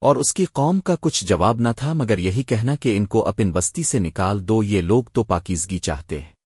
اور اس کی قوم کا کچھ جواب نہ تھا مگر یہی کہنا کہ ان کو اپن بستی سے نکال دو، یہ لوگ تو پاکیزگی چاہتے ہیں۔